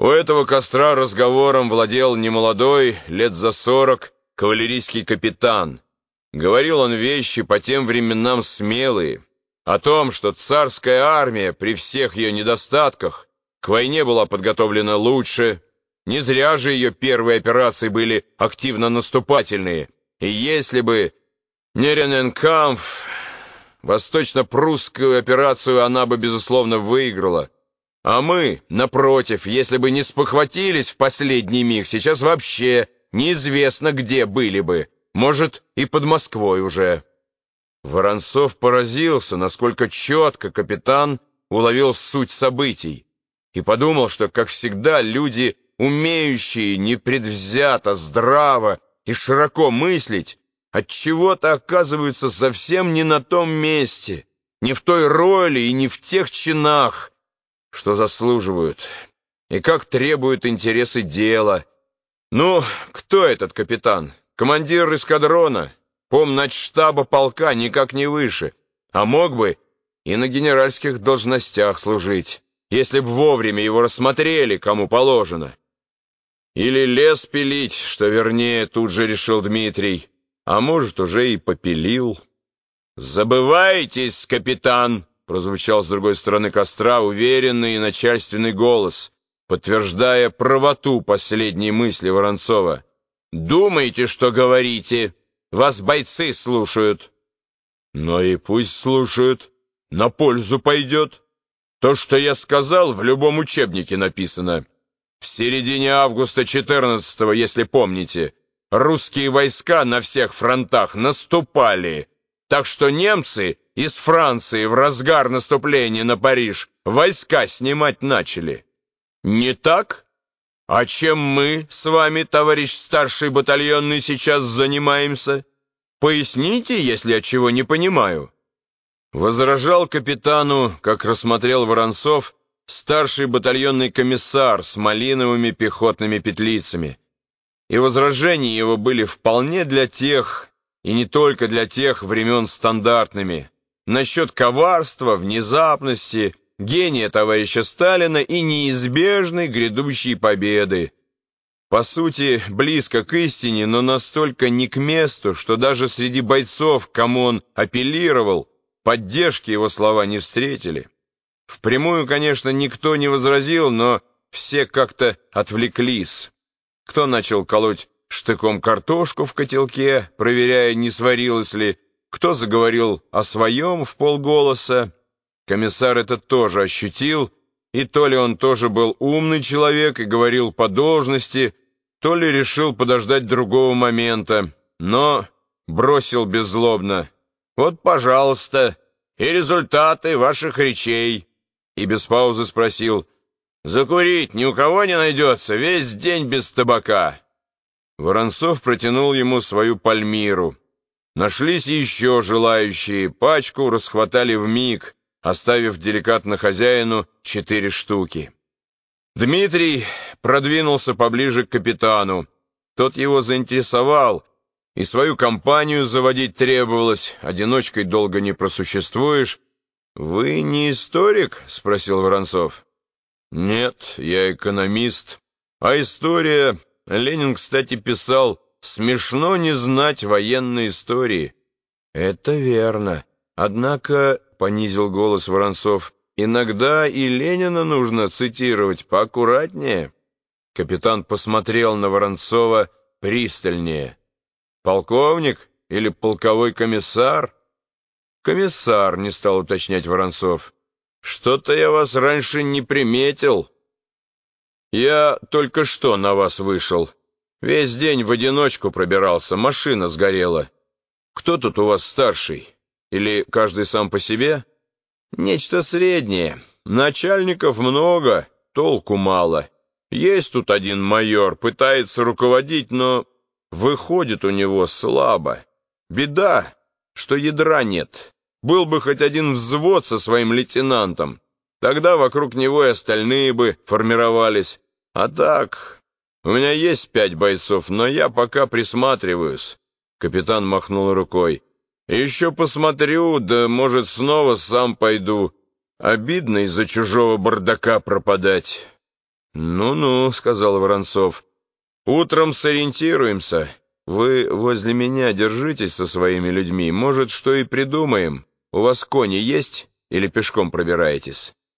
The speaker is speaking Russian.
У этого костра разговором владел немолодой, лет за сорок, кавалерийский капитан. Говорил он вещи по тем временам смелые, о том, что царская армия при всех ее недостатках к войне была подготовлена лучше, не зря же ее первые операции были активно наступательные, и если бы не Рененкамф, восточно-прусскую операцию она бы, безусловно, выиграла. А мы, напротив, если бы не спохватились в последний миг, сейчас вообще неизвестно, где были бы. Может, и под Москвой уже. Воронцов поразился, насколько четко капитан уловил суть событий, и подумал, что, как всегда, люди, умеющие непредвзято, здраво и широко мыслить, от чего то оказываются совсем не на том месте, не в той роли и не в тех чинах, что заслуживают, и как требуют интересы дела. Ну, кто этот капитан? Командир эскадрона, помначштаба полка, никак не выше, а мог бы и на генеральских должностях служить, если б вовремя его рассмотрели, кому положено. Или лес пилить, что вернее, тут же решил Дмитрий, а может, уже и попилил. «Забывайтесь, капитан!» Прозвучал с другой стороны костра уверенный и начальственный голос, подтверждая правоту последней мысли Воронцова. «Думайте, что говорите. Вас бойцы слушают». «Но и пусть слушают. На пользу пойдет. То, что я сказал, в любом учебнике написано. В середине августа 14 если помните, русские войска на всех фронтах наступали, так что немцы из Франции в разгар наступления на Париж войска снимать начали. Не так? А чем мы с вами, товарищ старший батальонный, сейчас занимаемся? Поясните, если я чего не понимаю. Возражал капитану, как рассмотрел Воронцов, старший батальонный комиссар с малиновыми пехотными петлицами. И возражения его были вполне для тех, и не только для тех времен стандартными, насчет коварства, внезапности, гения товарища Сталина и неизбежной грядущей победы. По сути, близко к истине, но настолько не к месту, что даже среди бойцов, кому он апеллировал, поддержки его слова не встретили. Впрямую, конечно, никто не возразил, но все как-то отвлеклись. Кто начал колоть штыком картошку в котелке, проверяя, не сварилась ли, кто заговорил о своем в полголоса. Комиссар это тоже ощутил, и то ли он тоже был умный человек и говорил по должности, то ли решил подождать другого момента, но бросил беззлобно. «Вот, пожалуйста, и результаты ваших речей». И без паузы спросил, «Закурить ни у кого не найдется, весь день без табака». Воронцов протянул ему свою пальмиру. Нашлись еще желающие, пачку расхватали в миг, оставив деликатно хозяину четыре штуки. Дмитрий продвинулся поближе к капитану. Тот его заинтересовал, и свою компанию заводить требовалось, одиночкой долго не просуществуешь. «Вы не историк?» — спросил Воронцов. «Нет, я экономист. А история...» Ленин, кстати, писал Смешно не знать военной истории. Это верно. Однако, — понизил голос Воронцов, — иногда и Ленина нужно цитировать поаккуратнее. Капитан посмотрел на Воронцова пристальнее. Полковник или полковой комиссар? Комиссар, не стал уточнять Воронцов. Что-то я вас раньше не приметил. Я только что на вас вышел. Весь день в одиночку пробирался, машина сгорела. Кто тут у вас старший? Или каждый сам по себе? Нечто среднее. Начальников много, толку мало. Есть тут один майор, пытается руководить, но выходит у него слабо. Беда, что ядра нет. Был бы хоть один взвод со своим лейтенантом. Тогда вокруг него и остальные бы формировались. А так, у меня есть пять бойцов, но я пока присматриваюсь. Капитан махнул рукой. Еще посмотрю, да, может, снова сам пойду. Обидно из-за чужого бардака пропадать. «Ну-ну», — сказал Воронцов, — «утром сориентируемся. Вы возле меня держитесь со своими людьми. Может, что и придумаем. У вас кони есть или пешком пробираетесь?»